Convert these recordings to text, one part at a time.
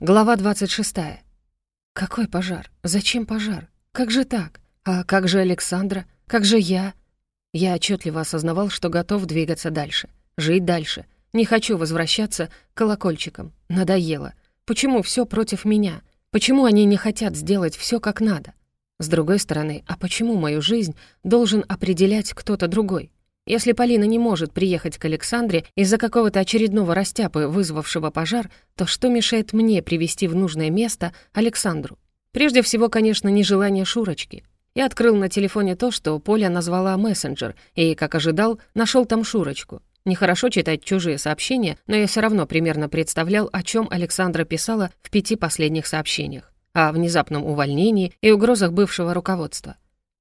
Глава 26. Какой пожар? Зачем пожар? Как же так? А как же Александра? Как же я? Я отчетливо осознавал, что готов двигаться дальше, жить дальше. Не хочу возвращаться к колокольчикам. Надоело. Почему все против меня? Почему они не хотят сделать все как надо? С другой стороны, а почему мою жизнь должен определять кто-то другой? Если Полина не может приехать к Александре из-за какого-то очередного растяпы, вызвавшего пожар, то что мешает мне привести в нужное место Александру? Прежде всего, конечно, нежелание Шурочки. Я открыл на телефоне то, что Поля назвала мессенджер, и, как ожидал, нашел там Шурочку. Нехорошо читать чужие сообщения, но я все равно примерно представлял, о чем Александра писала в пяти последних сообщениях. О внезапном увольнении и угрозах бывшего руководства.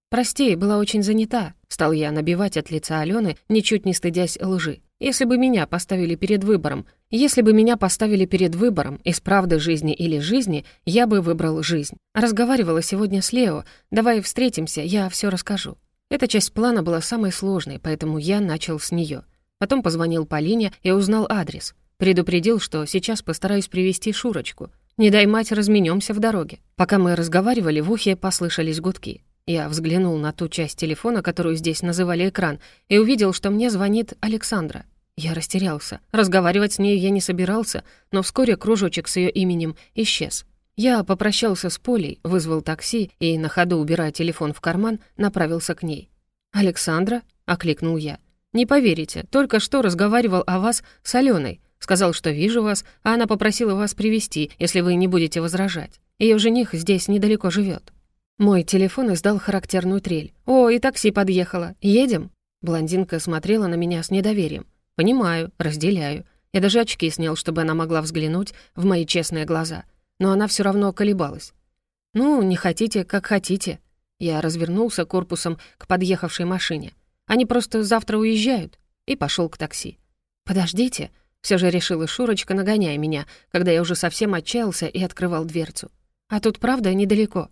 «Прости, была очень занята», — стал я набивать от лица Алены, ничуть не стыдясь лжи. «Если бы меня поставили перед выбором, если бы меня поставили перед выбором из правды жизни или жизни, я бы выбрал жизнь. Разговаривала сегодня с Лео, давай встретимся, я все расскажу». Эта часть плана была самой сложной, поэтому я начал с нее. Потом позвонил Полине и узнал адрес. Предупредил, что сейчас постараюсь привести Шурочку. Не дай мать, разменемся в дороге. Пока мы разговаривали, в ухе послышались гудки. Я взглянул на ту часть телефона, которую здесь называли экран, и увидел, что мне звонит Александра. Я растерялся. Разговаривать с ней я не собирался, но вскоре кружочек с ее именем исчез. Я попрощался с Полей, вызвал такси и, на ходу убирая телефон в карман, направился к ней. «Александра?» — окликнул я. «Не поверите, только что разговаривал о вас с Аленой. Сказал, что вижу вас, а она попросила вас привести, если вы не будете возражать. Ее жених здесь недалеко живет. Мой телефон издал характерную трель. «О, и такси подъехало. Едем?» Блондинка смотрела на меня с недоверием. «Понимаю, разделяю. Я даже очки снял, чтобы она могла взглянуть в мои честные глаза. Но она все равно колебалась. «Ну, не хотите, как хотите». Я развернулся корпусом к подъехавшей машине. «Они просто завтра уезжают». И пошел к такси. «Подождите», — все же решила Шурочка, нагоняя меня, когда я уже совсем отчаялся и открывал дверцу. «А тут, правда, недалеко».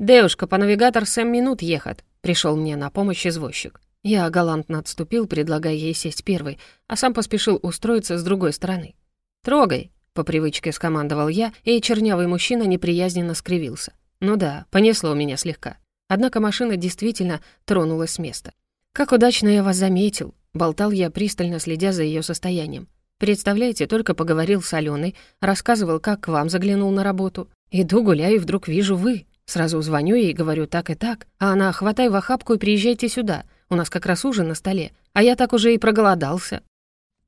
«Девушка, по навигатор семь минут ехать», — пришел мне на помощь извозчик. Я галантно отступил, предлагая ей сесть первой, а сам поспешил устроиться с другой стороны. «Трогай», — по привычке скомандовал я, и чернявый мужчина неприязненно скривился. «Ну да, понесло меня слегка». Однако машина действительно тронулась с места. «Как удачно я вас заметил», — болтал я, пристально следя за ее состоянием. «Представляете, только поговорил с Аленой, рассказывал, как к вам заглянул на работу. Иду, гуляю, и вдруг вижу вы. Сразу звоню ей и говорю так и так, а она «хватай в охапку и приезжайте сюда, у нас как раз ужин на столе, а я так уже и проголодался».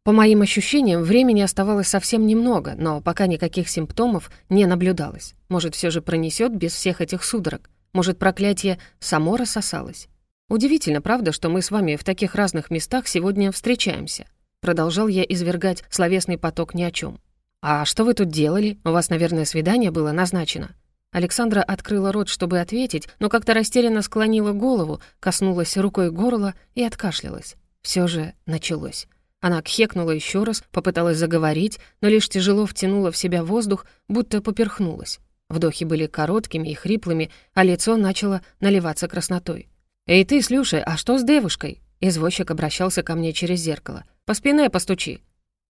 По моим ощущениям, времени оставалось совсем немного, но пока никаких симптомов не наблюдалось. Может, все же пронесет без всех этих судорог? Может, проклятие само рассосалось? Удивительно, правда, что мы с вами в таких разных местах сегодня встречаемся. Продолжал я извергать словесный поток ни о чем. «А что вы тут делали? У вас, наверное, свидание было назначено?» Александра открыла рот, чтобы ответить, но как-то растерянно склонила голову, коснулась рукой горла и откашлялась. Все же началось. Она кхекнула еще раз, попыталась заговорить, но лишь тяжело втянула в себя воздух, будто поперхнулась. Вдохи были короткими и хриплыми, а лицо начало наливаться краснотой. «Эй ты, Слюша, а что с девушкой?» Извозчик обращался ко мне через зеркало. «По спине постучи».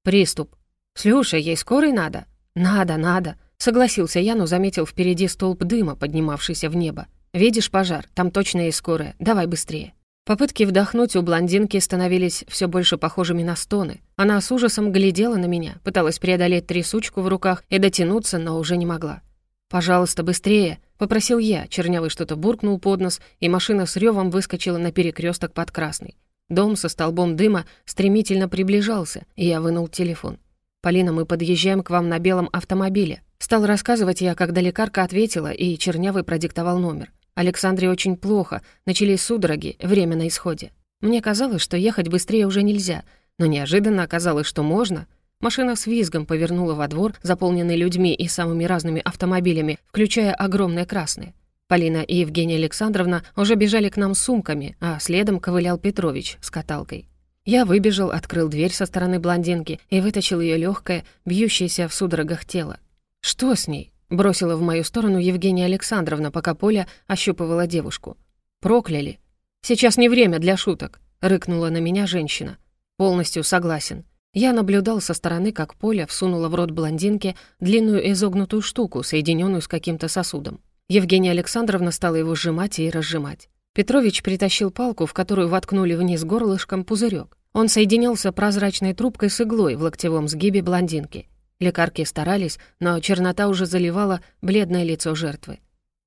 «Приступ». «Слюша, ей скорой надо?» «Надо, надо». Согласился я, но заметил впереди столб дыма, поднимавшийся в небо. «Видишь пожар? Там точно есть скорая. Давай быстрее». Попытки вдохнуть у блондинки становились все больше похожими на стоны. Она с ужасом глядела на меня, пыталась преодолеть трясучку в руках и дотянуться, но уже не могла. «Пожалуйста, быстрее!» — попросил я. Чернявый что-то буркнул под нос, и машина с ревом выскочила на перекресток под красный. Дом со столбом дыма стремительно приближался, и я вынул телефон. «Полина, мы подъезжаем к вам на белом автомобиле». Стал рассказывать я, когда лекарка ответила, и Чернявый продиктовал номер. Александре очень плохо, начались судороги, время на исходе. Мне казалось, что ехать быстрее уже нельзя, но неожиданно оказалось, что можно. Машина с визгом повернула во двор, заполненный людьми и самыми разными автомобилями, включая огромные красные. Полина и Евгения Александровна уже бежали к нам с сумками, а следом ковылял Петрович с каталкой. Я выбежал, открыл дверь со стороны блондинки и вытащил ее легкое, бьющееся в судорогах тело. «Что с ней?» — бросила в мою сторону Евгения Александровна, пока Поля ощупывала девушку. «Прокляли. Сейчас не время для шуток», — рыкнула на меня женщина. «Полностью согласен. Я наблюдал со стороны, как Поля всунула в рот блондинке длинную изогнутую штуку, соединенную с каким-то сосудом. Евгения Александровна стала его сжимать и разжимать. Петрович притащил палку, в которую воткнули вниз горлышком пузырек. Он соединился прозрачной трубкой с иглой в локтевом сгибе блондинки. Лекарки старались, но чернота уже заливала бледное лицо жертвы.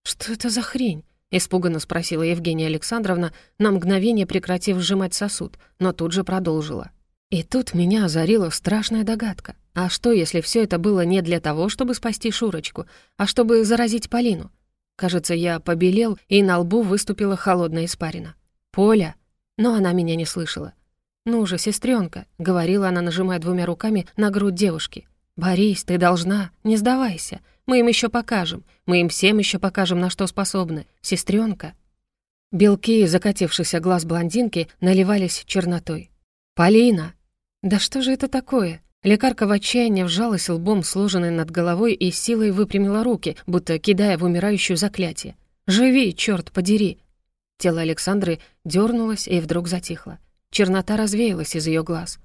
«Что это за хрень?» — испуганно спросила Евгения Александровна, на мгновение прекратив сжимать сосуд, но тут же продолжила. И тут меня озарила страшная догадка. А что, если все это было не для того, чтобы спасти Шурочку, а чтобы заразить Полину? Кажется, я побелел, и на лбу выступила холодная испарина. «Поля!» Но она меня не слышала. «Ну же, сестренка, говорила она, нажимая двумя руками на грудь девушки. «Борис, ты должна, не сдавайся. Мы им еще покажем. Мы им всем еще покажем, на что способны. Сестренка. Белки, закатившийся глаз блондинки, наливались чернотой. «Полина!» «Да что же это такое?» Лекарка в отчаянии вжалась лбом, сложенной над головой, и силой выпрямила руки, будто кидая в умирающую заклятие. «Живи, черт подери!» Тело Александры дернулось и вдруг затихло. Чернота развеялась из ее глаз.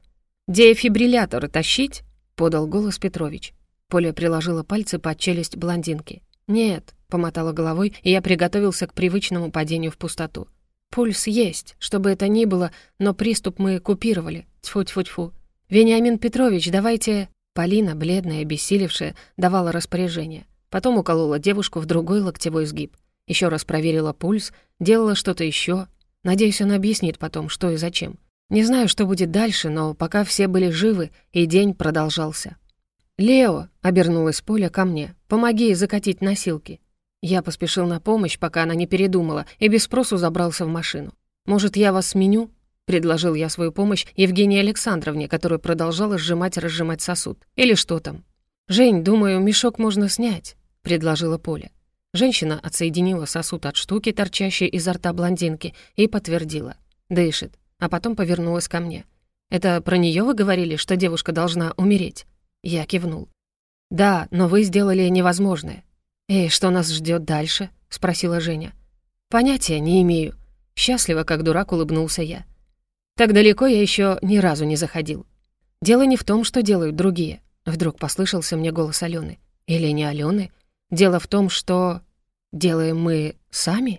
«Деефибрилляторы тащить?» — подал голос Петрович. Поля приложила пальцы под челюсть блондинки. «Нет», — помотала головой, и я приготовился к привычному падению в пустоту. «Пульс есть, что бы это ни было, но приступ мы купировали. Тьфу-тьфу-тьфу. Вениамин Петрович, давайте...» Полина, бледная, обессилевшая, давала распоряжение. Потом уколола девушку в другой локтевой сгиб. Еще раз проверила пульс, делала что-то еще. Надеюсь, она объяснит потом, что и зачем. Не знаю, что будет дальше, но пока все были живы, и день продолжался. «Лео!» — обернулась Поля ко мне. «Помоги ей закатить носилки». Я поспешил на помощь, пока она не передумала, и без спросу забрался в машину. «Может, я вас сменю?» — предложил я свою помощь Евгении Александровне, которая продолжала сжимать и разжимать сосуд. «Или что там?» «Жень, думаю, мешок можно снять», — предложила Поля. Женщина отсоединила сосуд от штуки, торчащей изо рта блондинки, и подтвердила. Дышит. А потом повернулась ко мне. «Это про нее вы говорили, что девушка должна умереть?» Я кивнул. «Да, но вы сделали невозможное». «И что нас ждет дальше?» — спросила Женя. «Понятия не имею». Счастливо, как дурак, улыбнулся я. Так далеко я еще ни разу не заходил. Дело не в том, что делают другие. Вдруг послышался мне голос Алены. Или не Алены? Дело в том, что... Делаем мы сами?